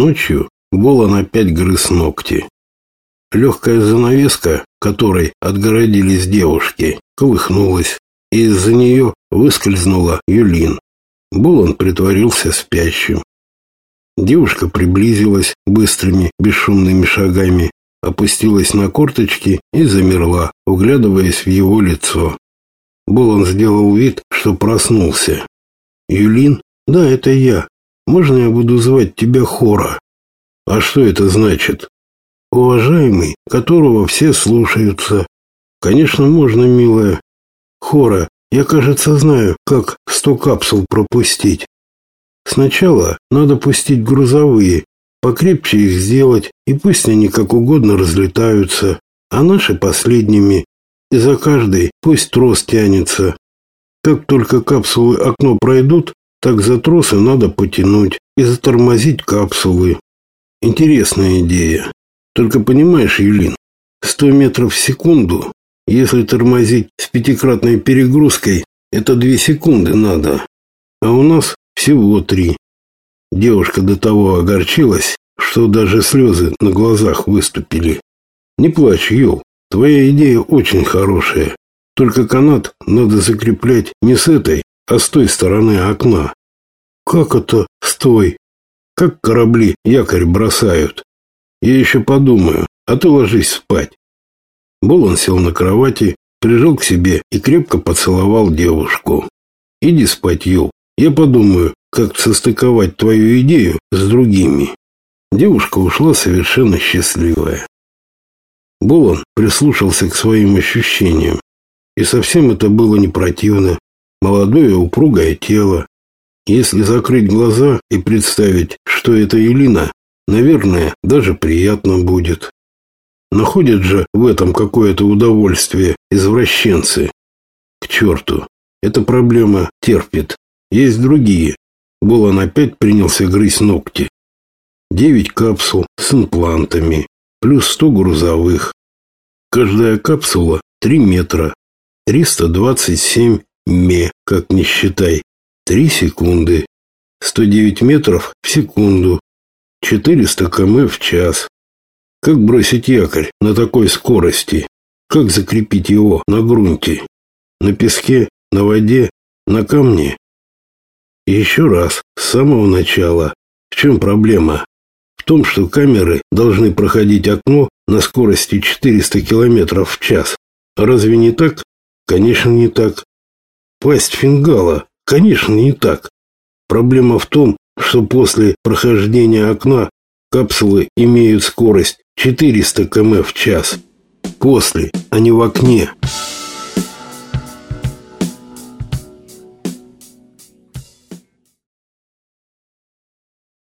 Ночью Болон опять грыз ногти. Легкая занавеска, которой отгородились девушки, колыхнулась, и из-за нее выскользнула Юлин. Болон притворился спящим. Девушка приблизилась быстрыми, бесшумными шагами, опустилась на корточки и замерла, углядываясь в его лицо. Болон сделал вид, что проснулся. «Юлин? Да, это я. Можно я буду звать тебя Хора?» «А что это значит?» уважаемый, которого все слушаются. Конечно, можно, милая. Хора, я, кажется, знаю, как сто капсул пропустить. Сначала надо пустить грузовые, покрепче их сделать, и пусть они как угодно разлетаются, а наши последними. И за каждой пусть трос тянется. Как только капсулы окно пройдут, так за тросы надо потянуть и затормозить капсулы. Интересная идея. Только понимаешь, Юлин, 100 метров в секунду, если тормозить с пятикратной перегрузкой, это две секунды надо. А у нас всего три. Девушка до того огорчилась, что даже слезы на глазах выступили. Не плачь, Юл, твоя идея очень хорошая. Только канат надо закреплять не с этой, а с той стороны окна. Как это с той? Как корабли якорь бросают? Я еще подумаю, а ты ложись спать. Болон сел на кровати, прижал к себе и крепко поцеловал девушку. Иди спать, Юл. Я подумаю, как состыковать твою идею с другими. Девушка ушла совершенно счастливая. Болон прислушался к своим ощущениям. И совсем это было не противно. Молодое упругое тело. Если закрыть глаза и представить, что это Элина, Наверное, даже приятно будет. Находят же в этом какое-то удовольствие извращенцы. К черту, эта проблема терпит. Есть другие. Болон опять принялся грызть ногти. Девять капсул с имплантами, плюс сто грузовых. Каждая капсула три метра. Триста двадцать семь ме, как не считай. Три секунды. Сто девять метров в секунду. 400 км в час. Как бросить якорь на такой скорости? Как закрепить его на грунте? На песке, на воде, на камне? Еще раз, с самого начала. В чем проблема? В том, что камеры должны проходить окно на скорости 400 км в час. Разве не так? Конечно, не так. Пасть фингала? Конечно, не так. Проблема в том, что после прохождения окна капсулы имеют скорость 400 км в час. После, а не в окне.